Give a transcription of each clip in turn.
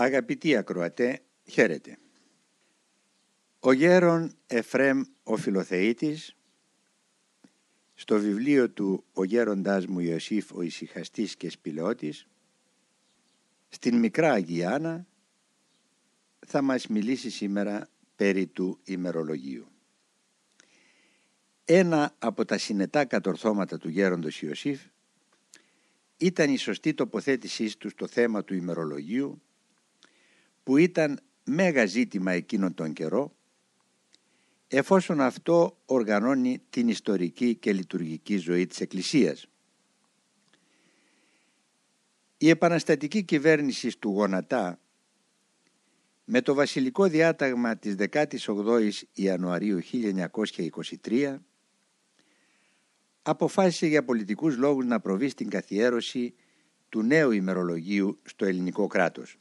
Αγαπητοί ακροατέ, χαίρετε. Ο γέρον Εφρέμ ο Φιλοθεήτης στο βιβλίο του «Ο γέροντάς μου Ιωσήφ ο ησυχαστής και σπηλαιώτης» στην Μικρά Αγιάνα θα μας μιλήσει σήμερα περί του ημερολογίου. Ένα από τα συνετά κατορθώματα του γέροντος Ιωσήφ ήταν η σωστή τοποθέτησή του στο θέμα του ημερολογίου που ήταν μέγα ζήτημα εκείνον τον καιρό εφόσον αυτό οργανώνει την ιστορική και λειτουργική ζωή της Εκκλησίας. Η επαναστατική κυβέρνηση του Γονατά με το βασιλικό διάταγμα της 18ης Ιανουαρίου 1923 αποφάσισε για πολιτικούς λόγους να προβεί στην καθιέρωση του νέου ημερολογίου στο ελληνικό κράτος.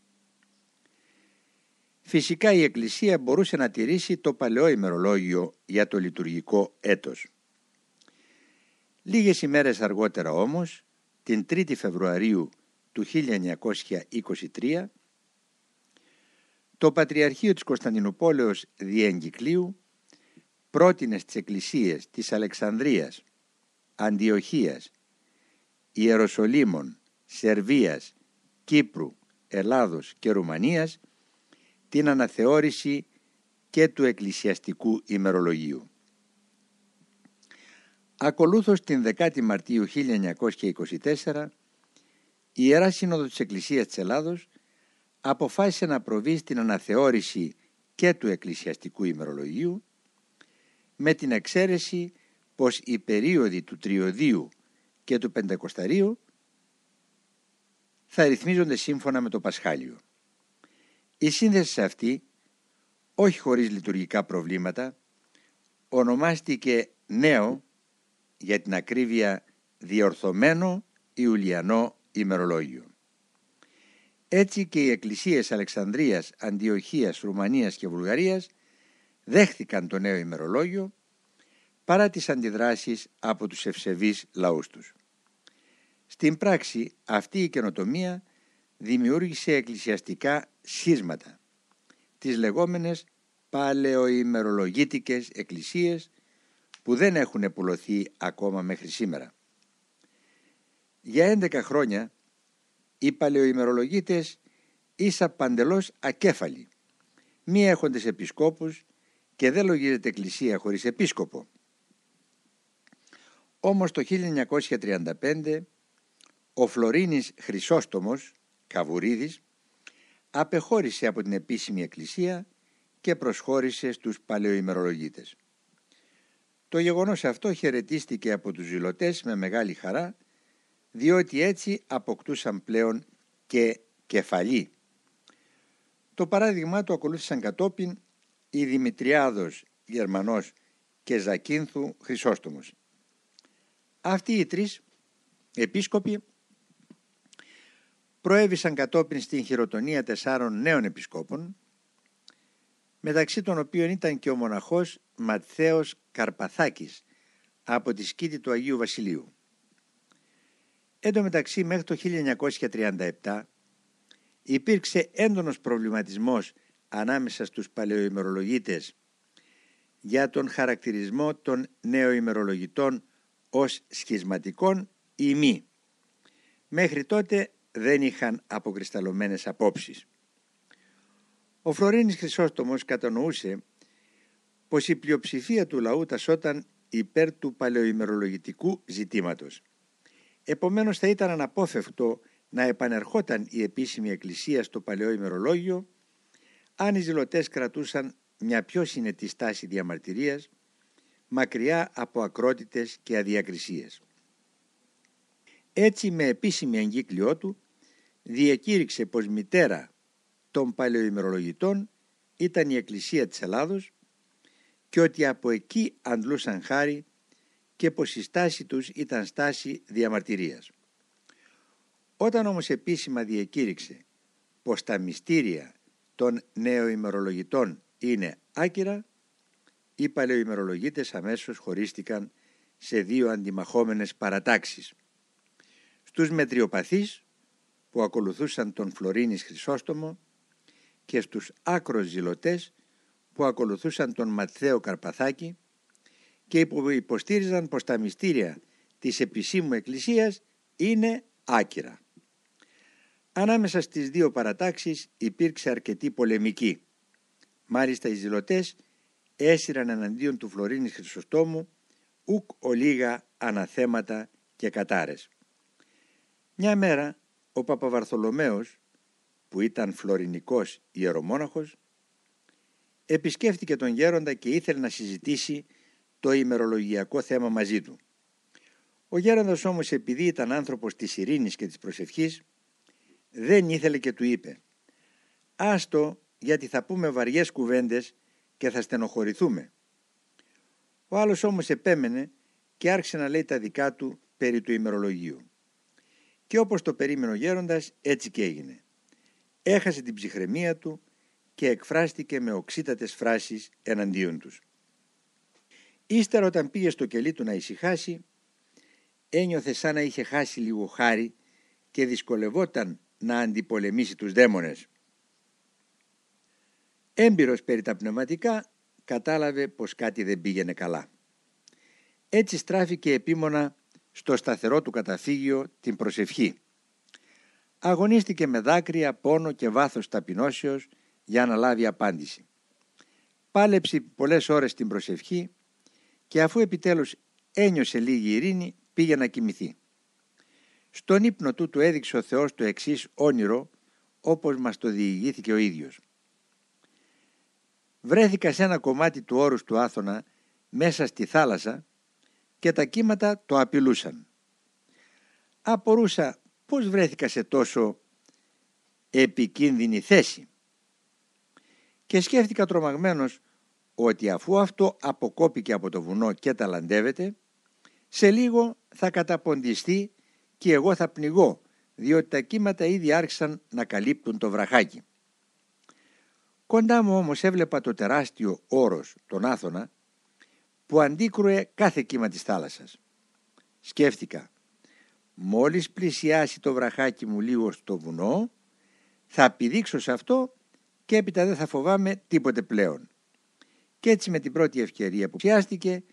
Φυσικά η Εκκλησία μπορούσε να τηρήσει το παλαιό ημερολόγιο για το λειτουργικό έτος. Λίγες ημέρες αργότερα όμως, την 3η Φεβρουαρίου του 1923, το Πατριαρχείο της Κωνσταντινούπολεως Διεγκυκλίου πρότεινε στις εκκλησίες της Αλεξανδρίας, Αντιοχίας, Ιεροσολύμων, Σερβίας, Κύπρου, Ελλάδος και Ρουμανίας την αναθεώρηση και του εκκλησιαστικού ημερολογίου. Ακολούθως την 10η Μαρτίου 1924 η Ιερά Σύνοδο της Εκκλησίας της Ελλάδος αποφάσισε να προβεί στην αναθεώρηση και του εκκλησιαστικού ημερολογίου με την εξαίρεση πως οι περίοδοι του Τριωδίου και του Πεντακοσταρίου θα ρυθμίζονται σύμφωνα με το Πασχάλιο. Η σύνδεση αυτή, όχι χωρίς λειτουργικά προβλήματα, ονομάστηκε νέο, για την ακρίβεια διορθωμένο Ιουλιανό ημερολόγιο. Έτσι και οι εκκλησίες Αλεξανδρίας, Αντιοχίας, Ρουμανίας και Βουλγαρίας δέχθηκαν το νέο ημερολόγιο παρά τις αντιδράσεις από τους ευσεβείς λαούς τους. Στην πράξη αυτή η καινοτομία δημιούργησε εκκλησιαστικά σχίσματα, τις λεγόμενες παλαιοημερολογήτικες εκκλησίες που δεν έχουν επουλωθεί ακόμα μέχρι σήμερα. Για 11 χρόνια οι παλαιοημερολογίτες ίσα παντελώς ακέφαλοι, μη έχοντες επισκόπους και δεν λογίζεται εκκλησία χωρίς επίσκοπο. Όμως το 1935 ο Φλωρίνης Χρυσόστομος Καβουρίδης απεχώρησε από την επίσημη εκκλησία και προσχώρησε στους παλαιοημερολογίτες. Το γεγονός αυτό χαιρετίστηκε από τους ζηλωτές με μεγάλη χαρά διότι έτσι αποκτούσαν πλέον και κεφαλή. Το παράδειγμα του ακολούθησαν κατόπιν η Δημητριάδος Γερμανός και Ζακίνθου Χρυσόστομος. Αυτοί οι τρεις επίσκοποι προέβησαν κατόπιν στην χειροτονία τεσσάρων νέων επισκόπων, μεταξύ των οποίων ήταν και ο μοναχός Ματθαίος Καρπαθάκης από τη σκήτη του Αγίου Βασιλείου. Εν τω μεταξύ μέχρι το 1937 υπήρξε έντονος προβληματισμός ανάμεσα στους παλαιοημερολογίτες για τον χαρακτηρισμό των νεοημερολογητών ως σχισματικών ή μη. Μέχρι τότε δεν είχαν αποκρισταλωμένες απόψεις. Ο Φλωρίνης Χρυσόστομος κατανοούσε πως η πλειοψηφία του λαού τασόταν υπέρ του παλαιοημερολογητικού ζητήματος. Επομένως θα ήταν αναπόφευκτο να επανερχόταν η επίσημη εκκλησία στο παλαιό ημερολόγιο αν οι ζηλωτές κρατούσαν μια πιο συνετή στάση διαμαρτυρίας μακριά από ακρότητες και αδιακρισίες. Έτσι με επίσημη εγκύκλειό του διακήρυξε πως μητέρα των παλαιοημερολογητών ήταν η Εκκλησία της Ελλάδος και ότι από εκεί αντλούσαν χάρη και πως η στάση τους ήταν στάση διαμαρτυρίας. Όταν όμως επίσημα διακήρυξε πως τα μυστήρια των νεοημερολογητών είναι άκυρα, οι παλαιοημερολογίτες αμέσως χωρίστηκαν σε δύο αντιμαχόμενες παρατάξεις. Στους μετριοπαθείς που ακολουθούσαν τον Φλωρίνης Χρυσόστομο και στους άκρος ζηλωτές που ακολουθούσαν τον Ματθαίο Καρπαθάκη και που υποστήριζαν πως τα μυστήρια της επισήμου εκκλησίας είναι άκυρα. Ανάμεσα στις δύο παρατάξεις υπήρξε αρκετή πολεμική. Μάλιστα οι ζηλωτές έσυραν εναντίον του Φλωρίνης Χρυσοστόμου ουκ ολίγα αναθέματα και κατάρες. Μια μέρα ο Παπαβαρθολομαίος που ήταν φλωρινικός ιερομόναχος επισκέφτηκε τον γέροντα και ήθελε να συζητήσει το ημερολογιακό θέμα μαζί του. Ο γέροντας όμως επειδή ήταν άνθρωπος της ειρήνης και της προσευχής δεν ήθελε και του είπε «Άστο γιατί θα πούμε βαριές κουβέντες και θα στενοχωρηθούμε». Ο άλλος όμως επέμενε και άρχισε να λέει τα δικά του περί του ημερολογίου. Και όπως το περίμενε ο γέροντας έτσι και έγινε. Έχασε την ψυχραιμία του και εκφράστηκε με οξύτατες φράσεις εναντίον τους. Ύστερα όταν πήγε στο κελί του να ησυχάσει ένιωθε σαν να είχε χάσει λίγο χάρη και δυσκολευόταν να αντιπολεμήσει τους δαίμονες. Έμπειρος περί τα πνευματικά κατάλαβε πως κάτι δεν πήγαινε καλά. Έτσι στράφηκε επίμονα στο σταθερό του καταφύγιο την προσευχή. Αγωνίστηκε με δάκρυα, πόνο και βάθος ταπεινώσεως για να λάβει απάντηση. Πάλεψε πολλές ώρες την προσευχή και αφού επιτέλους ένιωσε λίγη ειρήνη πήγε να κοιμηθεί. Στον ύπνο του του έδειξε ο Θεός το εξής όνειρο όπως μας το διηγήθηκε ο ίδιος. Βρέθηκα σε ένα κομμάτι του όρους του Άθωνα μέσα στη θάλασσα και τα κύματα το απειλούσαν. Απορούσα πώς βρέθηκα σε τόσο επικίνδυνη θέση. Και σκέφτηκα τρομαγμένος ότι αφού αυτό αποκόπηκε από το βουνό και ταλαντεύεται, σε λίγο θα καταποντιστεί και εγώ θα πνιγώ, διότι τα κύματα ήδη άρχισαν να καλύπτουν το βραχάκι. Κοντά μου όμως έβλεπα το τεράστιο όρος, τον Άθωνα, που αντίκρουε κάθε κύμα της θάλασσας. Σκέφτηκα, μόλις πλησιάσει το βραχάκι μου λίγο στο βουνό, θα πηδήξω σε αυτό και έπειτα δεν θα φοβάμαι τίποτε πλέον. Κι έτσι με την πρώτη ευκαιρία που πιάστηκε,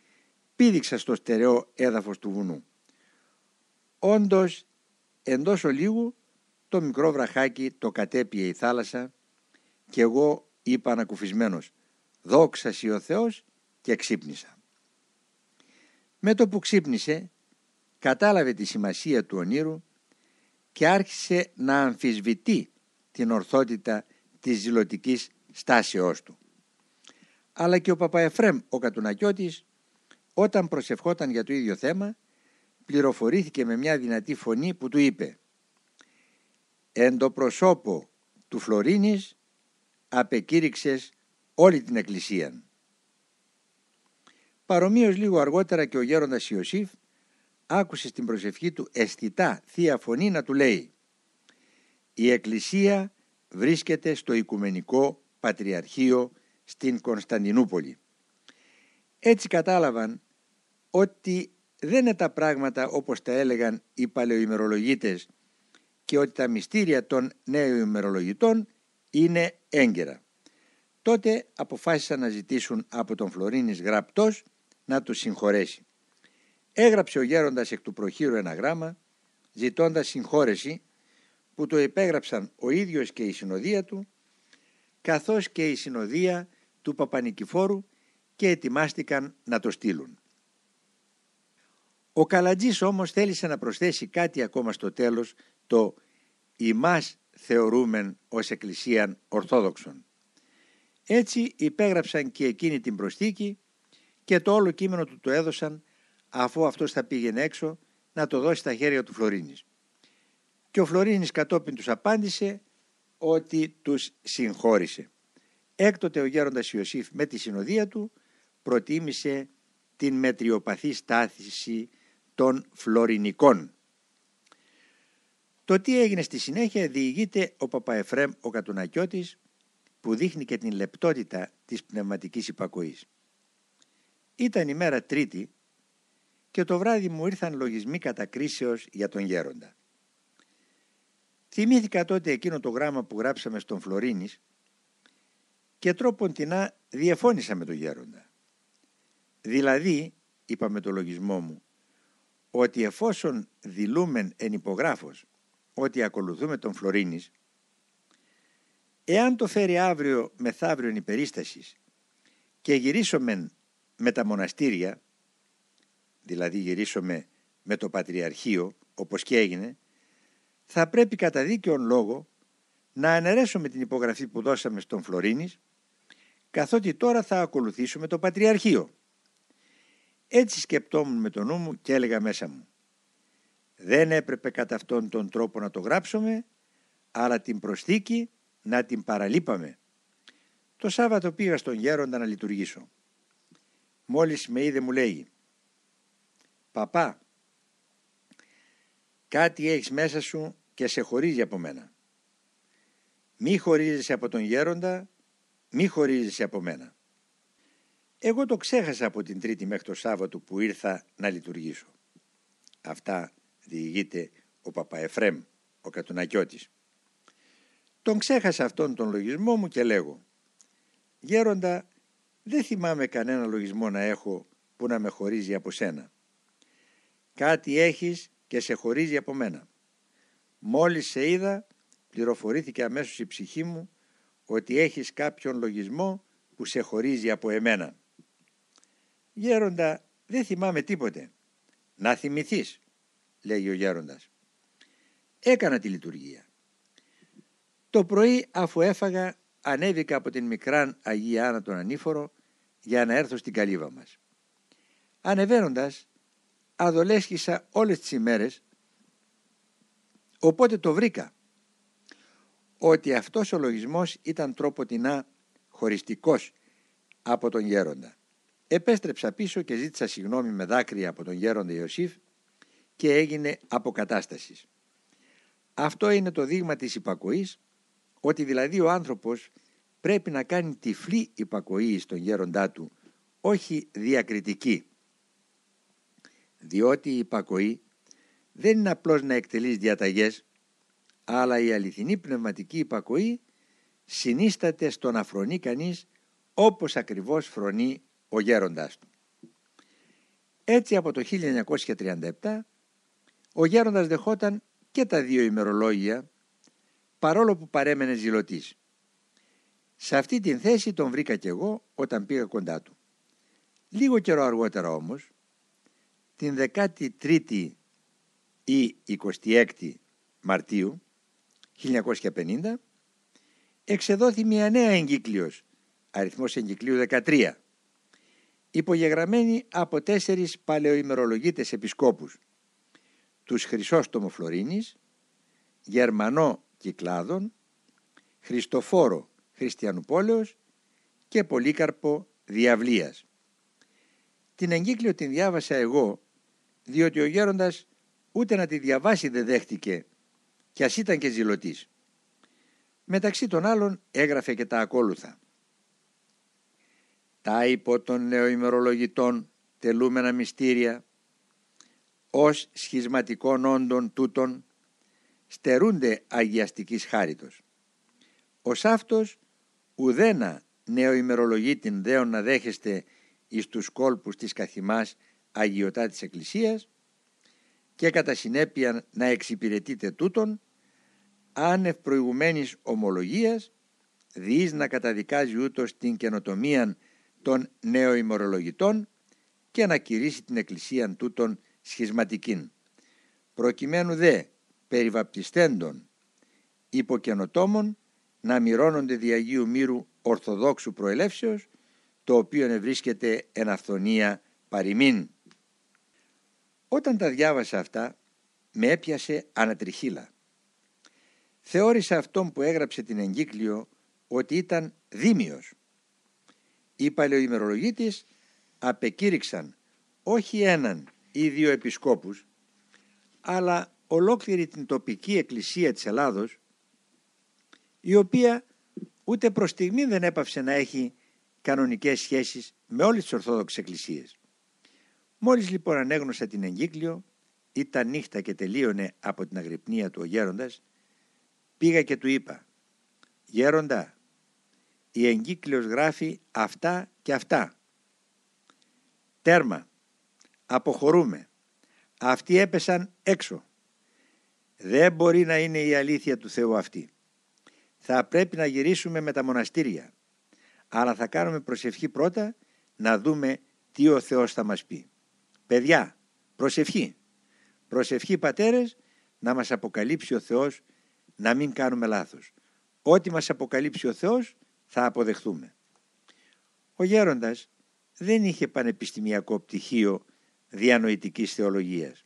πήδηξα στο στερεό έδαφος του βουνού. Όντως, εντός ολίγου, το μικρό βραχάκι το κατέπιε η θάλασσα και εγώ είπα ανακουφισμένος «Δόξα ο Θεός» και ξύπνησα. Με το που ξύπνησε κατάλαβε τη σημασία του ονείρου και άρχισε να αμφισβητεί την ορθότητα της ζηλωτικής στάσεώς του. Αλλά και ο Παπαεφρέμ ο Κατουνακιώτης όταν προσευχόταν για το ίδιο θέμα πληροφορήθηκε με μια δυνατή φωνή που του είπε «Εν το προσώπο του Φλωρίνης απεκήρυξες όλη την εκκλησία». Παρομοίως λίγο αργότερα και ο γέροντας Ιωσήφ άκουσε στην προσευχή του αισθητά θεία φωνή να του λέει «Η εκκλησία βρίσκεται στο Οικουμενικό Πατριαρχείο στην Κωνσταντινούπολη». Έτσι κατάλαβαν ότι δεν είναι τα πράγματα όπως τα έλεγαν οι παλαιοημερολογίτες και ότι τα μυστήρια των νέων ημερολογητών είναι έγκαιρα. Τότε αποφάσισαν να ζητήσουν από τον Φλωρίνης γραπτός να τους συγχωρέσει. Έγραψε ο γέροντας εκ του προχείρου ένα γράμμα ζητώντας συγχώρεση που το υπέγραψαν ο ίδιος και η συνοδεία του καθώς και η συνοδεία του Παπανικηφόρου και ετοιμάστηκαν να το στείλουν. Ο Καλατζής όμως θέλησε να προσθέσει κάτι ακόμα στο τέλος το «ημάς θεωρούμεν ως Εκκλησίαν Ορθόδοξον». Έτσι υπέγραψαν και εκείνη την προσθήκη και το όλο κείμενο του το έδωσαν αφού αυτός θα πήγαινε έξω να το δώσει στα χέρια του Φλωρίνης. Και ο Φλωρίνης κατόπιν τους απάντησε ότι τους συγχώρησε. Έκτοτε ο γέροντας Ιωσήφ με τη συνοδεία του προτίμησε την μετριοπαθή στάθηση των Φλωρινικών. Το τι έγινε στη συνέχεια διηγείται ο Παπαεφρέμ ο Κατουνακιώτης που δείχνει και την λεπτότητα της πνευματικής υπακοής. Ήταν η μέρα τρίτη και το βράδυ μου ήρθαν λογισμοί κατακρίσεως για τον γέροντα. Θυμήθηκα τότε εκείνο το γράμμα που γράψαμε στον Φλωρίνης και τρόπον τεινά διεφώνησα με τον γέροντα. Δηλαδή, είπα με το λογισμό μου, ότι εφόσον δηλούμεν εν υπογράφος ότι ακολουθούμε τον Φλωρίνης, εάν το φέρει αύριο μεθαύριο υπερίστασης και γυρίσομεν με τα μοναστήρια, δηλαδή γυρίσουμε με το Πατριαρχείο, όπως και έγινε, θα πρέπει κατά δίκαιον λόγο να αναιρέσουμε την υπογραφή που δώσαμε στον Φλωρίνης, καθότι τώρα θα ακολουθήσουμε το Πατριαρχείο. Έτσι σκεπτόμουν με το νου μου και έλεγα μέσα μου. Δεν έπρεπε κατά αυτόν τον τρόπο να το γράψουμε, αλλά την προσθήκη να την παραλείπαμε. Το Σάββατο πήγα στον γέροντα να λειτουργήσω. Μόλις με είδε μου λέει «Παπά, κάτι έχεις μέσα σου και σε χωρίζει από μένα. Μη χωρίζεσαι από τον γέροντα, μη χωρίζεσαι από μένα». Εγώ το ξέχασα από την Τρίτη μέχρι το Σάββατο που ήρθα να λειτουργήσω. Αυτά διηγείται ο Παπαεφρέμ, ο Κατουνακιώτης. Τον ξέχασα αυτόν τον λογισμό μου και λέγω «Γέροντα, δεν θυμάμαι κανένα λογισμό να έχω που να με χωρίζει από σένα. Κάτι έχεις και σε χωρίζει από μένα. Μόλις σε είδα, πληροφορήθηκε αμέσως η ψυχή μου ότι έχεις κάποιον λογισμό που σε χωρίζει από εμένα. Γέροντα, δεν θυμάμαι τίποτε. Να θυμηθείς, λέει ο γέροντας. Έκανα τη λειτουργία. Το πρωί αφού έφαγα ανέβηκα από την μικράν Αγία Άννα τον Ανήφορο για να έρθω στην καλύβα μας. Ανεβαίνοντας αδολέσχησα όλες τις ημέρες οπότε το βρήκα ότι αυτός ο λογισμός ήταν τρόποτινά χωριστικός από τον γέροντα. Επέστρεψα πίσω και ζήτησα συγγνώμη με δάκρυα από τον γέροντα Ιωσήφ και έγινε αποκατάστασης. Αυτό είναι το δείγμα της υπακοής, ότι δηλαδή ο άνθρωπος πρέπει να κάνει τυφλή υπακοή στον γέροντά του, όχι διακριτική. Διότι η υπακοή δεν είναι απλώς να εκτελείς διαταγές, αλλά η αληθινή πνευματική υπακοή συνίσταται στο να φρονεί κανείς όπως ακριβώς φρονεί ο γέροντάς του. Έτσι από το 1937 ο γέροντας δεχόταν και τα δύο ημερολόγια παρόλο που παρέμενες ζηλωτής. Σε αυτή την θέση τον βρήκα κι εγώ όταν πήγα κοντά του. Λίγο καιρό αργότερα όμως, την 13η ή 26η Μαρτίου 1950, εξεδόθη μια νέα εγκύκλιος, αριθμός εγκυκλίου 13, υπογεγραμμένη από τέσσερις παλαιοημερολογίτες επισκόπους, τους Χρυσόστομο Φλωρίνης, Γερμανό Κυκλάδων, Χριστοφόρο Χριστιανουπόλεως και Πολύκαρπο Διαβλίας. Την εγκύκλιο την διάβασα εγώ, διότι ο γέροντας ούτε να τη διαβάσει δεν δέχτηκε κι ας ήταν και ζηλωτής. Μεταξύ των άλλων έγραφε και τα ακόλουθα. Τα υπό των νεοημερολογητών τελούμενα μυστήρια ως σχισματικών όντων τούτων στερούνται αγιαστικής χάριτος. Ως αυτός ουδένα νεοημερολογήτην δέον να δέχεστε εις τους κόλπους της καθημάς αγιωτά της Εκκλησίας και κατά συνέπεια να εξυπηρετείτε τούτον άνευ προηγουμένης ομολογίας διείς να καταδικάζει ούτως την καινοτομία των νεοημερολογητών και να κηρύσει την εκκλησία τούτων σχισματικήν. Προκειμένου δε περιβαπτιστέντων υποκαινοτόμων να μοιρώνονται δι' Αγίου Μύρου Ορθοδόξου προελεύσεως το οποίο ευρίσκεται εν αυθονία παροιμήν. Όταν τα διάβασα αυτά με έπιασε ανατριχίλα. Θεώρησα αυτόν που έγραψε την εγκύκλιο ότι ήταν δίμιος. Οι παλαιοημερολογοί της απεκήρυξαν όχι έναν ή δύο επισκόπους αλλά ολόκληρη την τοπική εκκλησία της Ελλάδος η οποία ούτε προς στιγμή δεν έπαυσε να έχει κανονικές σχέσεις με όλες τις Ορθόδοξες Εκκλησίες. Μόλις λοιπόν ανέγνωσα την εγκύκλιο, ήταν νύχτα και τελείωνε από την αγρυπνία του ο γέροντας, πήγα και του είπα «Γέροντα, η εγκύκλειος γράφει αυτά και αυτά. Τέρμα. Αποχωρούμε. Αυτοί έπεσαν έξω. Δεν μπορεί να είναι η αλήθεια του Θεού αυτή. Θα πρέπει να γυρίσουμε με τα μοναστήρια. Αλλά θα κάνουμε προσευχή πρώτα να δούμε τι ο Θεός θα μας πει. Παιδιά, προσευχή. Προσευχή πατέρες να μας αποκαλύψει ο Θεός να μην κάνουμε λάθος. Ό,τι μας αποκαλύψει ο Θεός θα αποδεχθούμε. Ο γέροντας δεν είχε πανεπιστημιακό πτυχίο διανοητικής θεολογίας.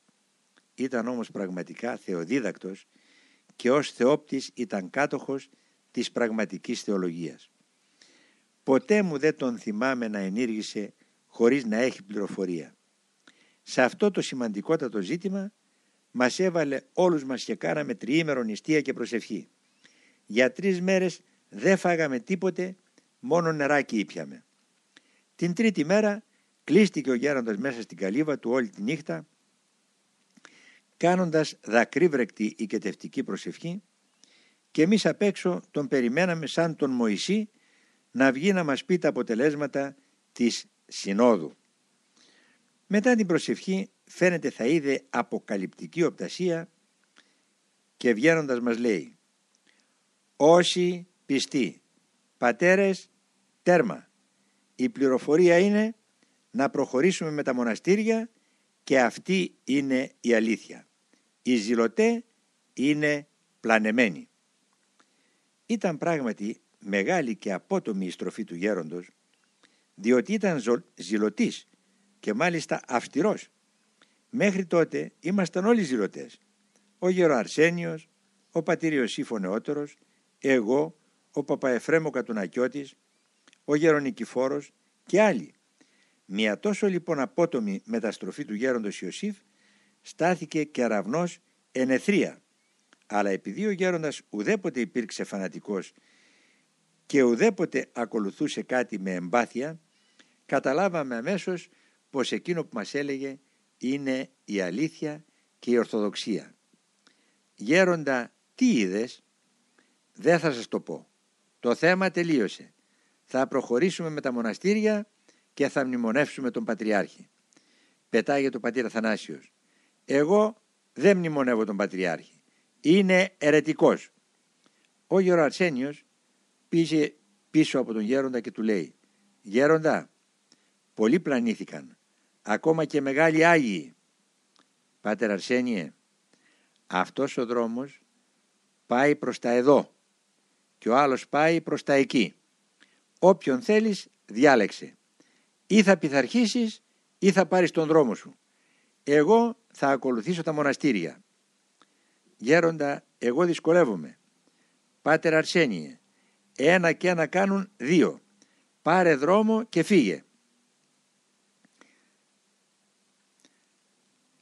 Ήταν όμως πραγματικά θεοδίδακτος και ως θεόπτης ήταν κάτοχος της πραγματικής θεολογίας. Ποτέ μου δεν τον θυμάμαι να ενήργησε χωρίς να έχει πληροφορία. Σε αυτό το σημαντικότατο ζήτημα μας έβαλε όλους μας και κάναμε τριήμερο νηστεία και προσευχή. Για τρεις μέρες δεν φάγαμε τίποτε, μόνο νεράκι ήπιαμε. Την τρίτη μέρα κλείστηκε ο γέροντας μέσα στην καλύβα του όλη τη νύχτα, κάνοντας δακρύβρεκτη οικετευτική προσευχή και εμείς απ' έξω τον περιμέναμε σαν τον Μωυσή να βγει να μας πει τα αποτελέσματα της Συνόδου. Μετά την προσευχή φαίνεται θα είδε αποκαλυπτική οπτασία και βγαίνοντας μας λέει «Όσοι πιστοί, πατέρες, τέρμα, η πληροφορία είναι να προχωρήσουμε με τα μοναστήρια και αυτή είναι η αλήθεια. Οι ζηλωτέ είναι πλανεμένοι». Ήταν πράγματι μεγάλη και απότομη η στροφή του γέροντος διότι ήταν ζηλωτής και μάλιστα αυστηρός. Μέχρι τότε ήμασταν όλοι ζηλωτές. Ο γερο Αρσένιος, ο πατήρ Ιωσήφ Νεότερος, εγώ, ο Παπαεφρέμο Κατουνακιώτης, ο γερο Νικηφόρος και άλλοι. Μια τόσο λοιπόν απότομη μεταστροφή του γέροντος Ιωσήφ στάθηκε κεραυνός ενεθρία. Αλλά επειδή ο γέροντας ουδέποτε υπήρξε φανατικός και ουδέποτε ακολουθούσε κάτι με εμπάθεια, καταλάβαμε αμέσως πως εκείνο που μας έλεγε είναι η αλήθεια και η ορθοδοξία. Γέροντα, τι είδες; Δεν θα σας το πω. Το θέμα τελείωσε. Θα προχωρήσουμε με τα μοναστήρια και θα μνημονεύσουμε τον Πατριάρχη. Πετάγει το πατήρ Αθανάσιος. Εγώ δεν μνημονεύω τον Πατριάρχη. Είναι ερετικός. Ο γερο Αρσένιος πήγε πίσω από τον γέροντα και του λέει «Γέροντα, πολλοί πλανήθηκαν ακόμα και μεγάλοι Άγιοι. Πάτερ Αρσένιε, αυτός ο δρόμος πάει προς τα εδώ και ο άλλος πάει προς τα εκεί. Όποιον θέλεις διάλεξε. Ή θα πειθαρχήσεις ή θα πάρεις τον δρόμο σου. Εγώ θα ακολουθήσω τα μοναστήρια. Γέροντα, εγώ δυσκολεύομαι. Πάτερ Αρσένιε, ένα και ένα κάνουν δύο. Πάρε δρόμο και φύγε.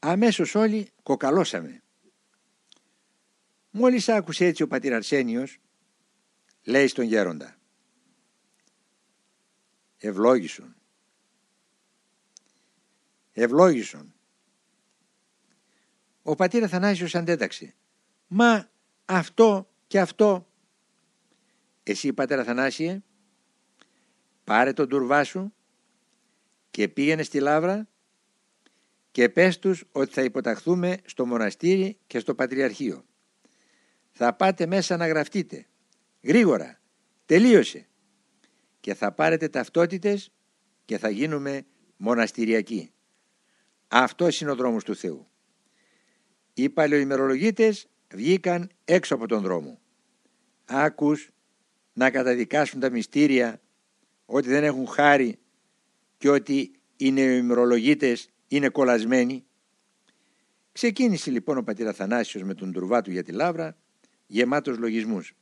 αμέσως όλοι κοκαλώσαμε. Μόλις άκουσε έτσι ο πατήρ Αρσένιος, λέει στον γέροντα «Ευλόγησον, ευλόγησον». Ο πατήρ Αθανάσιος αντέταξε «Μα αυτό και αυτό». Εσύ πατέρα Αθανάσιε, πάρε τον τουρβά σου και πήγαινε στη λάβρα και πες τους ότι θα υποταχθούμε στο μοναστήρι και στο Πατριαρχείο. Θα πάτε μέσα να γραφτείτε. Γρήγορα. Τελείωσε. Και θα πάρετε ταυτότητες και θα γίνουμε μοναστηριακοί. Αυτό είναι ο δρόμος του Θεού. Οι παλαιοημερολογίτες βγήκαν έξω από τον δρόμο. Άκους να καταδικάσουν τα μυστήρια ότι δεν έχουν χάρη και ότι οι νεοημερολογίτες είναι κολλασμένοι. Ξεκίνησε λοιπόν ο πατήρ Αθανάσιος με τον τουρβά του για τη λάβρα, γεμάτος λογισμούς.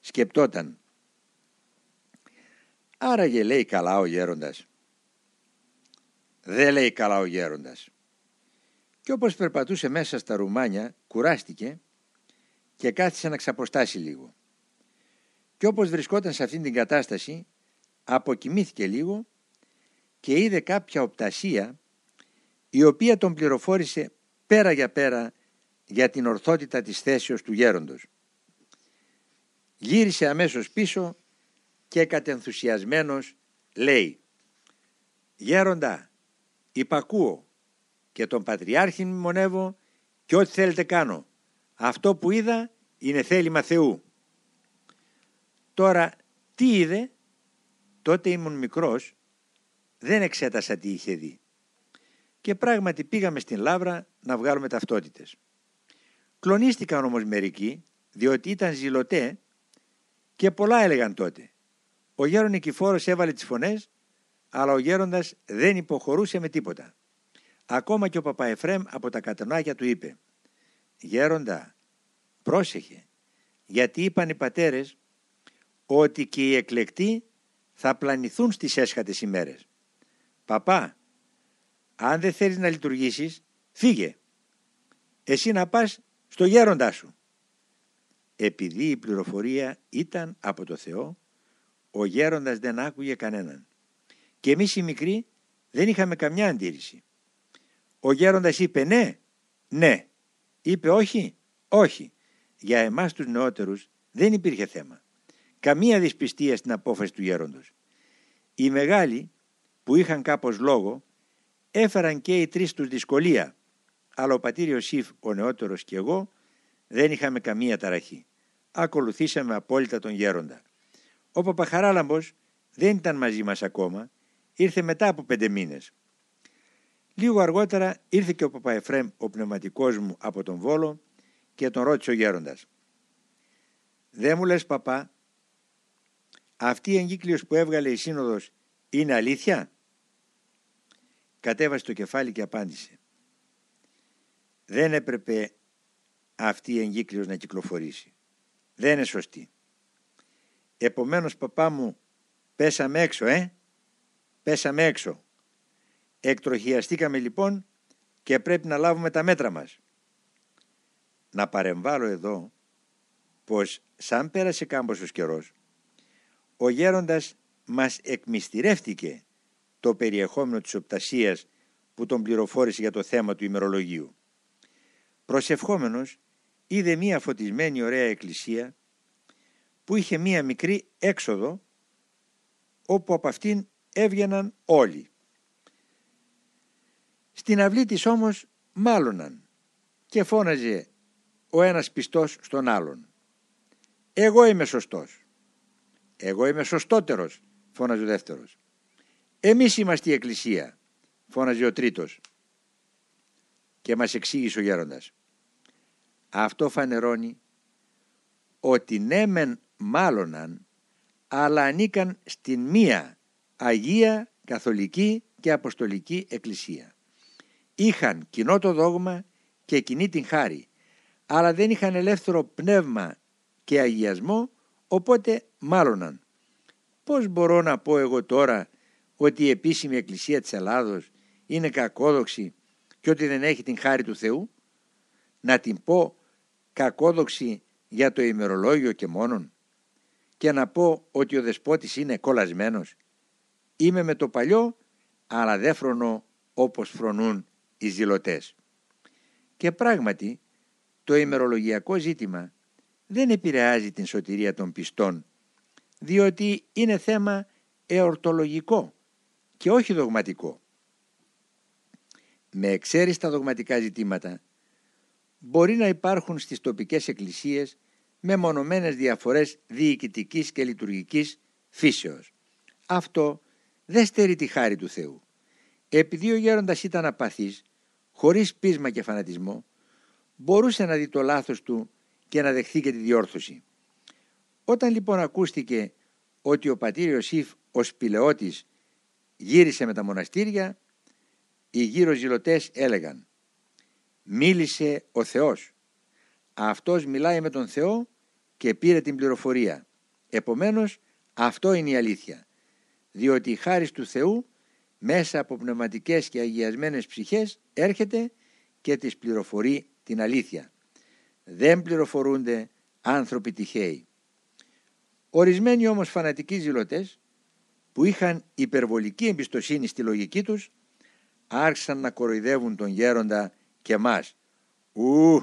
Σκεπτόταν. Άραγε λέει καλά ο γέροντας. Δεν λέει καλά ο γέροντας. Και όπως περπατούσε μέσα στα ρουμάνια, κουράστηκε και κάθισε να ξαποστάσει λίγο. Και όπως βρισκόταν σε αυτήν την κατάσταση, αποκοιμήθηκε λίγο και είδε κάποια οπτασία η οποία τον πληροφόρησε πέρα για πέρα για την ορθότητα της θέσεως του γέροντος. Γύρισε αμέσως πίσω και και κατενθουσιασμένος λέει «Γέροντα, υπακούω και τον Πατριάρχη μνημονεύω και ό,τι θέλετε κάνω. Αυτό που είδα είναι θέλημα Θεού». Τώρα τι είδε, τότε ήμουν μικρός, δεν εξέτασα τι είχε δει. Και πράγματι πήγαμε στην Λάβρα να βγάλουμε ταυτότητες. Κλονίστηκαν όμως μερικοί, διότι ήταν ζηλωτέ και πολλά έλεγαν τότε. Ο γέρον Νικηφόρος έβαλε τις φωνές, αλλά ο γέροντας δεν υποχωρούσε με τίποτα. Ακόμα και ο Παπαεφρέμ από τα κατανάκια του είπε «Γέροντα, πρόσεχε, γιατί είπαν οι πατέρες ότι και οι εκλεκτοί θα πλανηθούν στις έσχατες ημέρες. Παπά, αν δεν θέλεις να λειτουργήσεις, φύγε. Εσύ να πας στο γέροντά σου. Επειδή η πληροφορία ήταν από το Θεό, ο γέροντας δεν άκουγε κανέναν. Και εμείς οι μικροί δεν είχαμε καμιά αντίρρηση. Ο γέροντας είπε ναι, ναι. Είπε όχι, όχι. Για εμάς τους νεότερους δεν υπήρχε θέμα. Καμία δυσπιστία στην απόφαση του γέροντος. Οι μεγάλοι που είχαν κάπως λόγο έφεραν και οι τρεις τους δυσκολία αλλά ο πατήρ Ιωσήφ ο νεότερος και εγώ δεν είχαμε καμία ταραχή. Ακολουθήσαμε απόλυτα τον γέροντα. Ο Παπαχαράλαμπος δεν ήταν μαζί μας ακόμα, ήρθε μετά από πέντε μήνες. Λίγο αργότερα ήρθε και ο Παπαεφρέμ ο πνευματικός μου από τον Βόλο και τον ρώτησε ο γέροντας. «Δεν μου λες παπά, αυτή η εγκύκλειος που έβγαλε η σύνοδος είναι αλήθεια» κατέβασε το κεφάλι και απάντησε δεν έπρεπε αυτή η εγκύκλειος να κυκλοφορήσει. Δεν είναι σωστή. Επομένως παπά μου πέσαμε έξω, ε; Πέσαμε έξω. Εκτροχιαστήκαμε λοιπόν και πρέπει να λάβουμε τα μέτρα μας. Να παρεμβάλλω εδώ πως σαν πέρασε κάμποσος καιρός ο γέροντας μας εκμυστηρεύτηκε το περιεχόμενο της οπτασίας που τον πληροφόρησε για το θέμα του ημερολογίου. Προσευχόμενος είδε μία φωτισμένη ωραία εκκλησία που είχε μία μικρή έξοδο όπου από αυτήν έβγαιναν όλοι. Στην αυλή της όμως μάλωναν και φώναζε ο ένας πιστός στον άλλον. «Εγώ είμαι σωστός». «Εγώ είμαι σωστότερος», φώναζε ο δεύτερος. «Εμείς είμαστε η εκκλησία», φώναζε ο τρίτος. Και μας εξήγησε ο γέροντας. Αυτό φανερώνει ότι ναι μεν μάλωναν αλλά ανήκαν στην μία Αγία Καθολική και Αποστολική Εκκλησία. Είχαν κοινό το δόγμα και κοινή την χάρη αλλά δεν είχαν ελεύθερο πνεύμα και αγιασμό οπότε μάλωναν. Πώς μπορώ να πω εγώ τώρα ότι η επίσημη Εκκλησία της Ελλάδος είναι κακόδοξη και ότι δεν έχει την χάρη του Θεού; Να την πω κακόδοξη για το ημερολόγιο και μόνον και να πω ότι ο δεσπότης είναι κολλασμένος. Είμαι με το παλιό αλλά δεν φρονώ όπως φρονούν οι ζηλωτές. Και πράγματι το ημερολογιακό ζήτημα δεν επηρεάζει την σωτηρία των πιστών διότι είναι θέμα εορτολογικό και όχι δογματικό. Με εξαίρεση τα δογματικά ζητήματα μπορεί να υπάρχουν στις τοπικές εκκλησίες με μονομένες διαφορές διοικητικής και λειτουργικής φύσεως. Αυτό δεν στερεί τη χάρη του Θεού. Επειδή ο γέροντας ήταν απαθής, χωρίς πείσμα και φανατισμό, μπορούσε να δει το λάθος του και να δεχθεί και τη διόρθωση. Όταν λοιπόν ακούστηκε ότι ο πατήρ Ιωσήφ ο σπηλαιώτης γύρισε με τα μοναστήρια, οι γύρω ζηλωτές έλεγαν «Μίλησε ο Θεός». Αυτός μιλάει με τον Θεό και πήρε την πληροφορία. Επομένως αυτό είναι η αλήθεια. Διότι η χάρις του Θεού μέσα από πνευματικές και αγιασμένες ψυχές έρχεται και τις πληροφορεί την αλήθεια. Δεν πληροφορούνται άνθρωποι τυχαίοι. Ορισμένοι όμως φανατικοί ζηλωτές που είχαν υπερβολική εμπιστοσύνη στη λογική τους άρχισαν να κοροϊδεύουν τον γέροντα και μας. «Ου,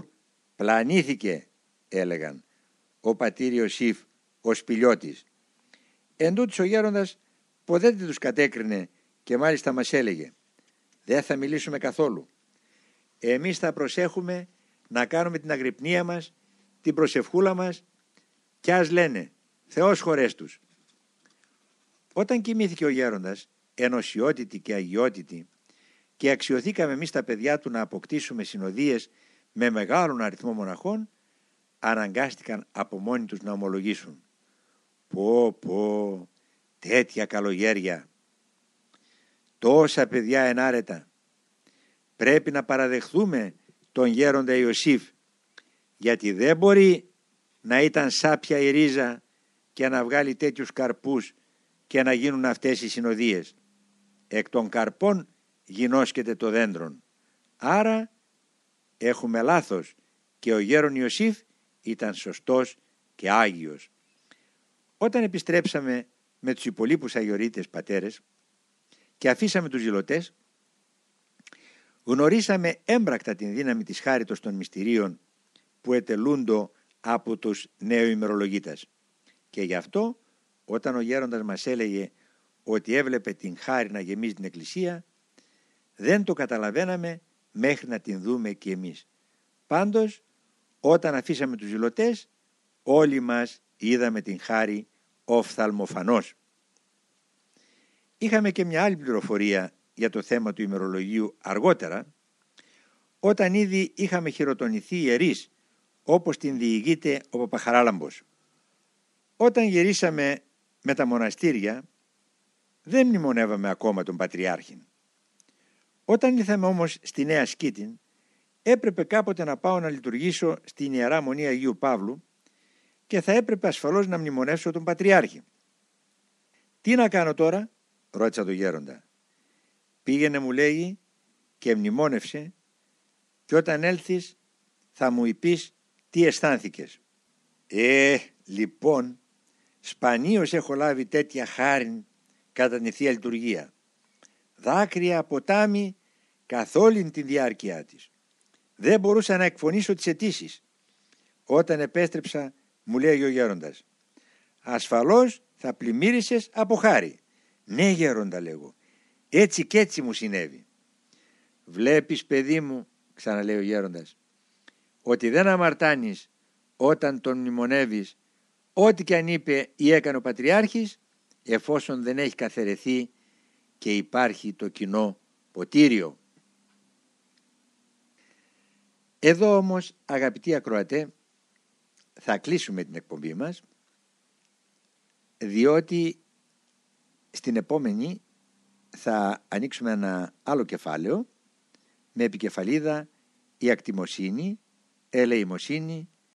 πλανήθηκε» έλεγαν ο πατήρ Ιωσήφ ο σπηλιώτης. Εν τούτης ο γέροντας ποτέ δεν τους κατέκρινε και μάλιστα μας έλεγε «Δεν θα μιλήσουμε καθόλου. Εμείς θα προσέχουμε να κάνουμε την αγρυπνία μας, την προσευχούλα μας και ας λένε Θεός χωρές τους». Όταν κοιμήθηκε ο γέροντας, ενωσιότητη και αγιότητη, και αξιοθήκαμε εμείς τα παιδιά του να αποκτήσουμε συνοδείες με μεγάλον αριθμό μοναχών, αναγκάστηκαν από μόνοι τους να ομολογήσουν. Πω πω, τέτοια καλογέρια, τόσα παιδιά ενάρετα. Πρέπει να παραδεχθούμε τον γέροντα Ιωσήφ, γιατί δεν μπορεί να ήταν σάπια η ρίζα και να βγάλει τέτοιους καρπούς και να γίνουν αυτές οι συνοδείες. Εκ των καρπών γινώσκεται το δέντρον. Άρα έχουμε λάθος και ο γέρον Ιωσήφ ήταν σωστός και Άγιος. Όταν επιστρέψαμε με τους υπολείπους αγιορείτες πατέρες και αφήσαμε τους ζηλωτές, γνωρίσαμε έμπρακτα την δύναμη της χάριτος των μυστηρίων που ετελούντο από τους νέου ημερολογίτας. Και γι' αυτό όταν ο γέροντας μας έλεγε ότι έβλεπε την χάρη να γεμίζει την εκκλησία, δεν το καταλαβαίναμε μέχρι να την δούμε και εμείς. Πάντως, όταν αφήσαμε τους ζηλωτές, όλοι μας είδαμε την χάρη οφθαλμοφανός. Είχαμε και μια άλλη πληροφορία για το θέμα του ημερολογίου αργότερα, όταν ήδη είχαμε χειροτονηθεί ιερείς, όπως την διηγείται ο Παπαχαράλαμπος. Όταν γυρίσαμε με τα μοναστήρια, δεν μνημονεύαμε ακόμα τον Πατριάρχην. Όταν ήρθαμε όμως στη Νέα Σκήτην, έπρεπε κάποτε να πάω να λειτουργήσω στην Ιερά Μονή Αγίου Παύλου και θα έπρεπε ασφαλώς να μνημονεύσω τον Πατριάρχη. «Τι να κάνω τώρα» ρώτησα τον γέροντα. «Πήγαινε» μου λέγει και μνημόνευσε και όταν έλθεις θα μου υπείς τι αισθάνθηκες. «Ε, λοιπόν, σπανίως έχω λάβει τέτοια χάρη κατά την Θεία Λειτουργία. Δάκρυα, ποτάμι, καθ' όλη τη διάρκεια της. Δεν μπορούσα να εκφωνήσω τις αιτήσεις. Όταν επέστρεψα μου λέει ο γέροντας «Ασφαλώς θα πλημμύρισες από χάρη». «Ναι γέροντα» λέγω «Έτσι και έτσι μου συνέβη». «Βλέπεις παιδί μου» ξαναλέει ο γέροντας «ότι δεν αμαρτάνεις όταν τον μνημονεύεις ό,τι και αν είπε ή έκανε ο Πατριάρχης εφόσον δεν έχει καθαιρεθεί και υπάρχει το κοινό ποτήριο». Εδώ όμως αγαπητοί ακροατέ θα κλείσουμε την εκπομπή μας διότι στην επόμενη θα ανοίξουμε ένα άλλο κεφάλαιο με επικεφαλίδα η ακτιμοσύνη, ελεημοσύνη